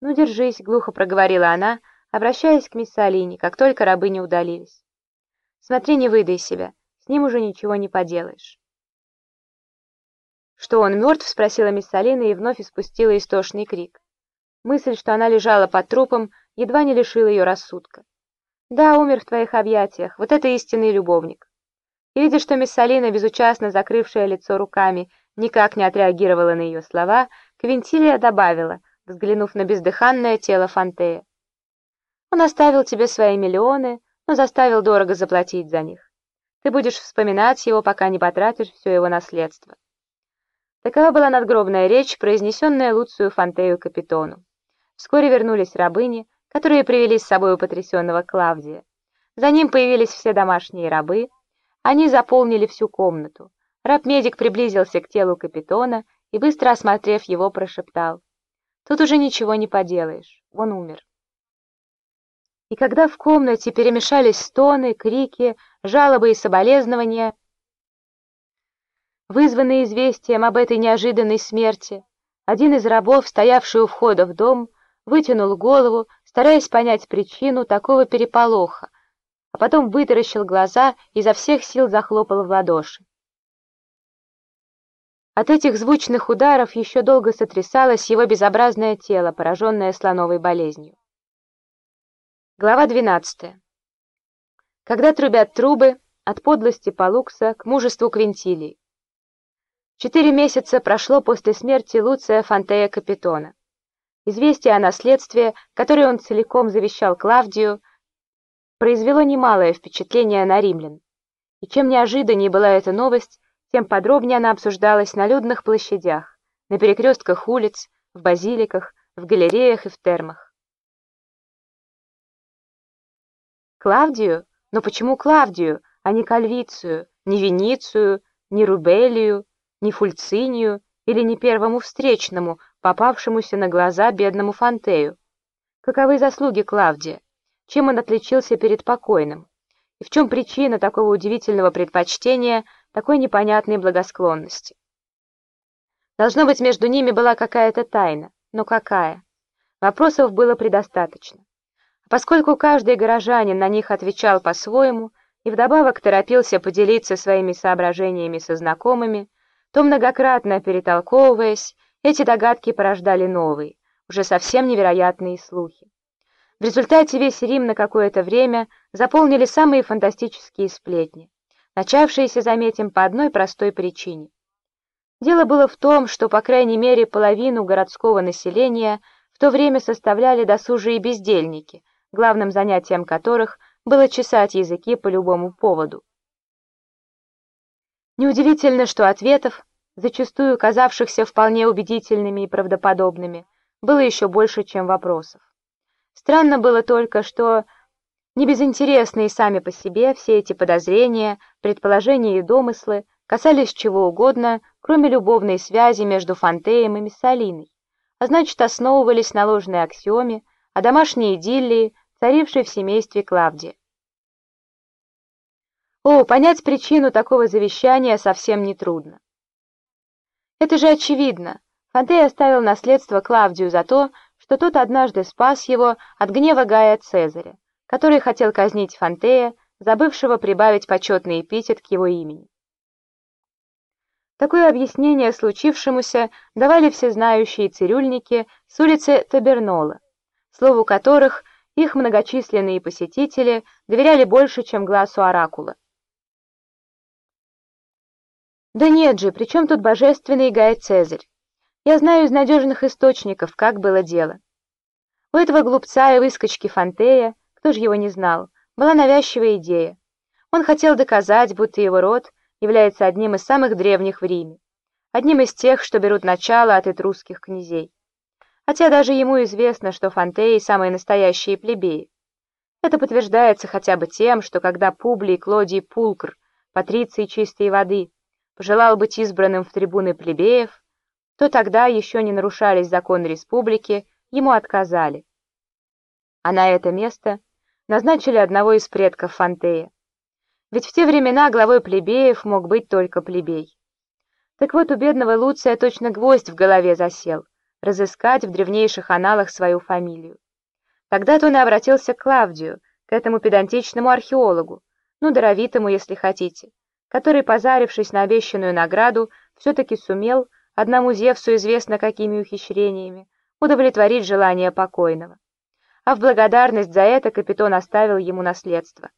«Ну, держись», — глухо проговорила она, обращаясь к мисс Алине, как только рабы не удалились. «Смотри, не выдай себя, с ним уже ничего не поделаешь». «Что, он мертв?» — спросила мисс Алина и вновь испустила истошный крик. Мысль, что она лежала под трупом, едва не лишила ее рассудка. «Да, умер в твоих объятиях, вот это истинный любовник». И видя, что мисс Алина, безучастно закрывшая лицо руками, никак не отреагировала на ее слова, Квинтилия добавила, взглянув на бездыханное тело Фантея. «Он оставил тебе свои миллионы, но заставил дорого заплатить за них. Ты будешь вспоминать его, пока не потратишь все его наследство». Такова была надгробная речь, произнесенная Луцию Фантею Капитону. Вскоре вернулись рабыни, которые привели с собой у потрясенного Клавдия. За ним появились все домашние рабы. Они заполнили всю комнату. Раб-медик приблизился к телу Капитона и, быстро осмотрев его, прошептал. «Тут уже ничего не поделаешь, он умер». И когда в комнате перемешались стоны, крики, жалобы и соболезнования, вызванные известием об этой неожиданной смерти, один из рабов, стоявший у входа в дом, вытянул голову, стараясь понять причину такого переполоха, а потом вытаращил глаза и изо всех сил захлопал в ладоши. От этих звучных ударов еще долго сотрясалось его безобразное тело, пораженное слоновой болезнью. Глава 12. Когда трубят трубы, от подлости Палукса к мужеству Квинтилии. Четыре месяца прошло после смерти Луция Фантея Капитона. Известие о наследстве, которое он целиком завещал Клавдию, произвело немалое впечатление на римлян. И чем неожиданнее была эта новость, тем подробнее она обсуждалась на людных площадях, на перекрестках улиц, в базиликах, в галереях и в термах. Клавдию? Но почему Клавдию, а не Кальвицию, не Веницию, не Рубелию, не Фульцинию или не первому встречному, попавшемуся на глаза бедному Фантею? Каковы заслуги Клавдия? Чем он отличился перед покойным? И в чем причина такого удивительного предпочтения такой непонятной благосклонности. Должно быть, между ними была какая-то тайна, но какая? Вопросов было предостаточно. Поскольку каждый горожанин на них отвечал по-своему и вдобавок торопился поделиться своими соображениями со знакомыми, то многократно перетолковываясь, эти догадки порождали новые, уже совсем невероятные слухи. В результате весь Рим на какое-то время заполнили самые фантастические сплетни начавшиеся, заметим, по одной простой причине. Дело было в том, что, по крайней мере, половину городского населения в то время составляли досужие бездельники, главным занятием которых было чесать языки по любому поводу. Неудивительно, что ответов, зачастую казавшихся вполне убедительными и правдоподобными, было еще больше, чем вопросов. Странно было только, что Небезынтересные сами по себе все эти подозрения, предположения и домыслы касались чего угодно, кроме любовной связи между Фантеем и Миссалиной, а значит основывались на ложной аксиоме о домашней идиллии, царившей в семействе Клавдия. О, понять причину такого завещания совсем нетрудно. Это же очевидно. Фантей оставил наследство Клавдию за то, что тот однажды спас его от гнева Гая Цезаря который хотел казнить Фантея, забывшего прибавить почетный эпитет к его имени. Такое объяснение случившемуся давали всезнающие цирюльники с улицы Табернола, слову которых их многочисленные посетители доверяли больше, чем глазу оракула. Да нет же, при чем тут божественный Гай Цезарь? Я знаю из надежных источников, как было дело. У этого глупца и выскочки Фантея кто же его не знал? Была навязчивая идея. Он хотел доказать, будто его род является одним из самых древних в Риме, одним из тех, что берут начало от этрусских князей. Хотя даже ему известно, что Фантеи – самые настоящие плебеи. Это подтверждается хотя бы тем, что когда Публий Клодий Пулкр, патриций чистой воды, пожелал быть избранным в трибуны плебеев, то тогда еще не нарушались законы республики, ему отказали. А на это место назначили одного из предков Фантея. Ведь в те времена главой плебеев мог быть только плебей. Так вот, у бедного Луция точно гвоздь в голове засел, разыскать в древнейших аналах свою фамилию. Тогда-то он и обратился к Клавдию, к этому педантичному археологу, ну, даровитому, если хотите, который, позарившись на обещанную награду, все-таки сумел, одному Зевсу известно какими ухищрениями, удовлетворить желание покойного. А в благодарность за это капитан оставил ему наследство.